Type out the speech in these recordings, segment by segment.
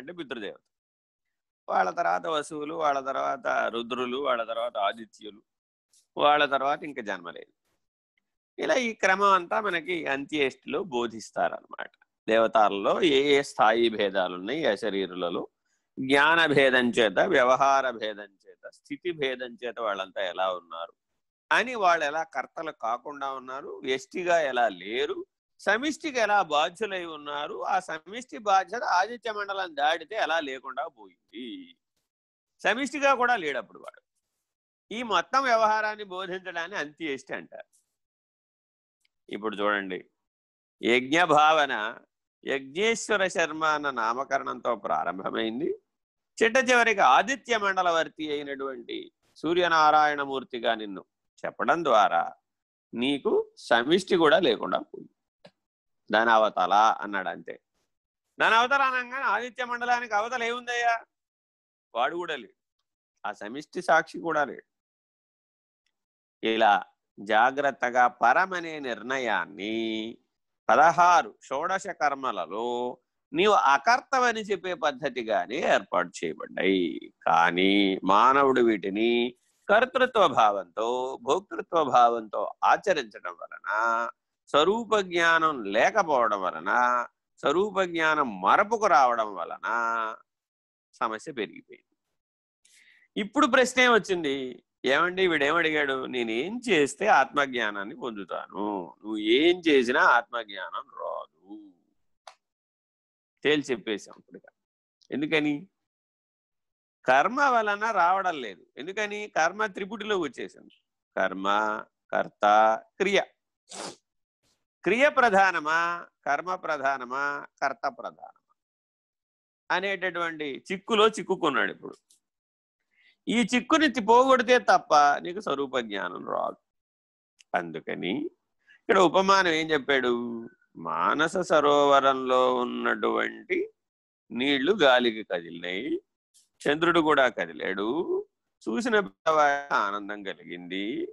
అంటే పితృదేవత. వాళ్ళ తర్వాత వసువులు వాళ్ళ తర్వాత రుద్రులు వాళ్ళ తర్వాత ఆదిత్యులు వాళ్ళ తర్వాత ఇంకా జన్మలేదు ఇలా ఈ క్రమం అంతా మనకి అంత్యేష్టిలో బోధిస్తారనమాట దేవతాలలో ఏ ఏ స్థాయి భేదాలు ఉన్నాయి ఆ శరీరులలో? జ్ఞాన భేదం చేత వ్యవహార భేదం చేత స్థితి భేదం చేత వాళ్ళంతా ఎలా ఉన్నారు? అని వాళ్ళు ఎలా కర్తలు కాకుండా ఉన్నారు? ఎస్టిగా ఎలా లేరు? సమిష్టికి ఎలా బాధ్యులై ఉన్నారు? ఆ సమిష్టి బాధ్యత ఆదిత్య మండలం దాటితే ఎలా లేకుండా పోయింది? సమిష్టిగా కూడా లేడప్పుడు వాడు. ఈ మొత్తం వ్యవహారాన్ని బోధించడాన్ని అంత్యేష్టి అంటారు. ఇప్పుడు చూడండి. యజ్ఞ భావన యజ్ఞేశ్వర శర్మ అన్న నామకరణంతో ప్రారంభమైంది. చిట్ట చివరికి ఆదిత్య మండలవర్తి అయినటువంటి సూర్యనారాయణమూర్తిగా నిన్ను చెప్పడం ద్వారా నీకు సమిష్టి కూడా లేకుండా పోయింది. దాని అవతల అన్నాడు అంతే దాని అవతల అనగానే ఆదిత్య మండలానికి అవతల ఏముందయ్యా? వాడు కూడా లేడు. ఆ సమిష్టి సాక్షి కూడా లేడు. ఇలా జాగ్రత్తగా పరమనే నిర్ణయాన్ని పదహారు షోడశ కర్మలలో నీవు అకర్తవని చెప్పే పద్ధతిగానే ఏర్పాటు చేయబడ్డాయి. కానీ మానవుడు వీటిని కర్తృత్వ భావంతో భోక్తృత్వ భావంతో ఆచరించడం వలన స్వరూప జ్ఞానం లేకపోవడం వలన స్వరూప జ్ఞానం మరపుకు రావడం వలన సమస్య పెరిగిపోయింది. ఇప్పుడు ప్రశ్న ఏమొచ్చింది ఏమండి వీడేమడిగాడు నేనేం చేస్తే ఆత్మజ్ఞానాన్ని పొందుతాను? నువ్వు ఏం చేసినా ఆత్మజ్ఞానం రాదు. తేల్చి చెప్పేశాం ఇప్పుడుగా. ఎందుకని? కర్మ వలన రావడం లేదు. ఎందుకని? కర్మ త్రిపుటిలో వచ్చేసింది. కర్మ కర్త క్రియ. క్రియ ప్రధానమా కర్మ ప్రధానమా కర్త ప్రధానమా అనేటటువంటి చిక్కులో చిక్కుకున్నాడు ఇప్పుడు. ఈ చిక్కుని పోగొడితే తప్ప నీకు స్వరూప జ్ఞానం రాదు. అందుకని ఇక్కడ ఉపమానం ఏం చెప్పాడు? మానస సరోవరంలో ఉన్నటువంటి నీళ్ళు గాలికి కదిలినాయి. చంద్రుడు కూడా కదిలాడు. చూసిన ఆనందం కలిగింది.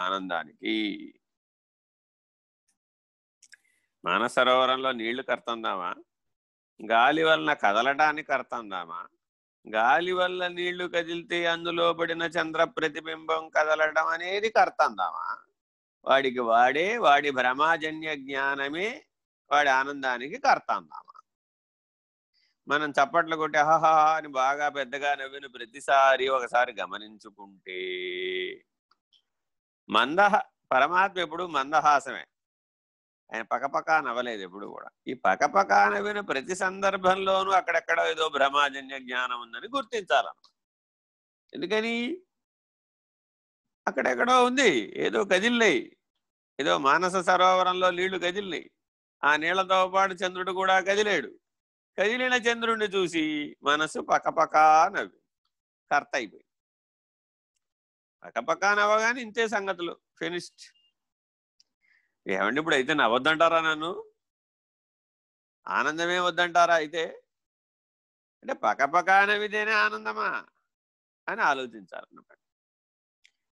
ఆనందానికి మానసరోవరంలో నీళ్ళు కడుతుందామా? గాలి వలన కదలటానికి కడుతుందామా? గాలి వల్ల నీళ్ళు కదిలితే అందులో పడిన చంద్ర ప్రతిబింబం కదలడం అనేది కర్తందామా వాడికి వాడే వాడి భ్రమాజన్య జ్ఞానమే వాడి ఆనందానికి కర్తందామా మనం చప్పట్లు కొట్టి అహహా అని బాగా పెద్దగా నవ్విన ప్రతిసారి ఒకసారి గమనించుకుంటే మందహ పరమాత్మ ఎప్పుడు మందహాసమే. ఆయన పక్కపక్క నవ్వలేదు ఎప్పుడు కూడా. ఈ పక్కపక్క నవ్విన ప్రతి సందర్భంలోనూ అక్కడెక్కడ ఏదో భ్రమాజన్య జ్ఞానం ఉందని గుర్తించాలన్నమాట. ఎందుకని? అక్కడెక్కడో ఉంది. ఏదో కదిలినాయి ఏదో మానస సరోవరంలో నీళ్ళు కదిలినాయి ఆ నీళ్ళతో పాటు చంద్రుడు కూడా కదిలేడు కదిలిన చంద్రుడిని చూసి మనసు పకపక నవ్వి కర్త అయిపోయి పకపక నవ్వగానే ఇంతే సంగతులు. ఫినిష్డ్. ఏమండి ఇప్పుడు అయితే నవ్వద్దంటారా నన్ను? ఆనందమే వద్దంటారా అయితే? అంటే పక్కపక్కనవిదేనే ఆనందమా? అని ఆలోచించాలన్నమాట.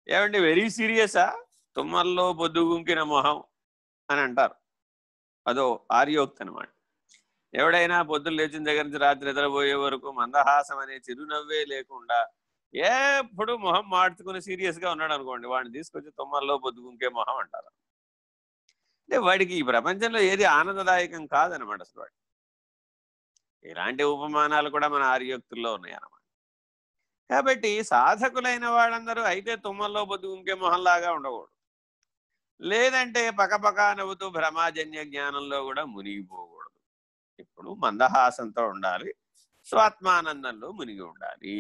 ఏమండి వెరీ సీరియసా తుమ్మల్లో పొద్దుగుంకిన మొహం అని అంటారు. అదో ఆర్యోక్తి అనమాట ఎవడైనా పొద్దులు లేచిన దగ్గర నుంచి రాత్రి నిద్రపోయే వరకు మందహాసం అనే చిరునవ్వే లేకుండా ఎప్పుడు మొహం మార్చుకుని సీరియస్గా ఉన్నాడు అనుకోండి వాడిని తీసుకొచ్చి తుమ్మల్లో పొద్దుగుంకే మొహం అంటారు. అంటే వాడికి ఈ ప్రపంచంలో ఏది ఆనందదాయకం కాదనమాట అసలు వాడు. ఇలాంటి ఉపమానాలు కూడా మన ఆర్యోక్తుల్లో ఉన్నాయన్నమాట. కాబట్టి సాధకులైన వాళ్ళందరూ అయితే తుమ్మల్లో పొద్దుగుంకే మొహంలాగా ఉండకూడదు. లేదంటే పకపక నవ్వుతూ భ్రమాజన్య జ్ఞానంలో కూడా మునిగిపోకూడదు. ఇప్పుడు మందహాసంతో ఉండాలి స్వాత్మానందంలో మునిగి ఉండాలి.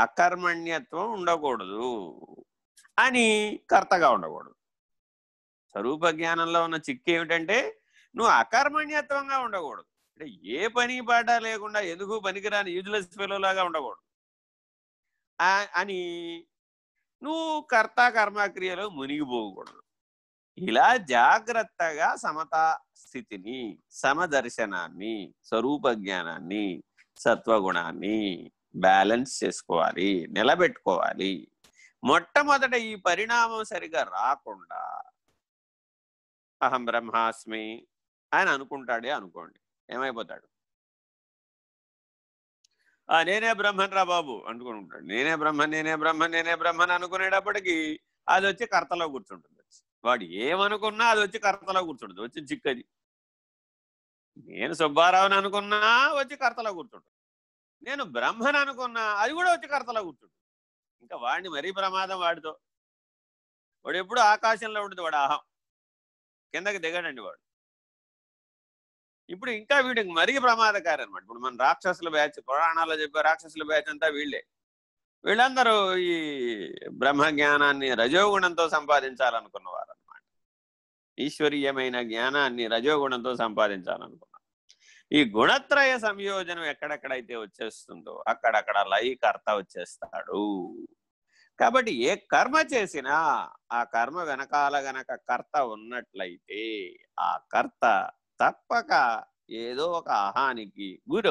అకర్మణ్యత్వం ఉండకూడదు అని కర్తగా ఉండకూడదు. స్వరూప జ్ఞానంలో ఉన్న చిక్కు ఏమిటంటే నువ్వు అకర్మణ్యత్వంగా ఉండకూడదు. అంటే ఏ పని పాట లేకుండా ఎందుకు పనికిరాని యూజ్లెస్ ఫెలోలాగా ఉండకూడదు. అని నువ్వు కర్త కర్మక్రియలో మునిగిపోకూడదు. ఇలా జాగ్రత్తగా సమతా స్థితిని సమదర్శనాన్ని స్వరూప జ్ఞానాన్ని సత్వగుణాన్ని బ్యాలెన్స్ చేసుకోవాలి నిలబెట్టుకోవాలి. మొట్టమొదట ఈ పరిణామం సరిగా రాకుండా అహం బ్రహ్మాస్మి ఆయన అనుకుంటాడే అనుకోండి. ఏమైపోతాడు? నేనే బ్రహ్మన్ రా బాబు అనుకుని ఉంటాడు. నేనే బ్రహ్మన్ నేనే బ్రహ్మన్ నేనే బ్రహ్మన్ అనుకునేటప్పటికి అది వచ్చి కర్తలో కూర్చుంటుంది. వాడు ఏమనుకున్నా అది వచ్చి కర్తలో కూర్చుంటుంది. వచ్చి చిక్కది. నేను సుబ్బారావుని అనుకున్నా వచ్చి కర్తలో కూర్చుంటుంది. నేను బ్రహ్మను అనుకున్నా అది కూడా వచ్చి కర్తలో కూర్చుంటుంది. ఇంకా వాడిని మరీ ప్రమాదం వాడితో. వాడు ఎప్పుడు ఆకాశంలో ఉంటుంది వాడు అహం. కిందకి దిగాడండి వాడు. ఇప్పుడు ఇంకా వీడికి మరీ ప్రమాదకారి అనమాట ఇప్పుడు మన రాక్షసుల బ్యాచ్ పురాణాల్లో చెప్పే రాక్షసుల బ్యాచ్ అంతా వీళ్ళే. వీళ్ళందరూ ఈ బ్రహ్మ జ్ఞానాన్ని రజోగుణంతో సంపాదించాలనుకున్నవారు అనమాట ఈశ్వరీయమైన జ్ఞానాన్ని రజోగుణంతో సంపాదించాలనుకున్నారు. ఈ గుణత్రయ సంయోజనం ఎక్కడెక్కడైతే వచ్చేస్తుందో అక్కడక్కడ లయకర్త వచ్చేస్తాడు. కాబట్టి ఏ కర్మ చేసినా ఆ కర్మ వెనకాల గనక కర్త ఉన్నట్లయితే ఆ కర్త తప్పక ఏదో ఒక అహానికి గురవు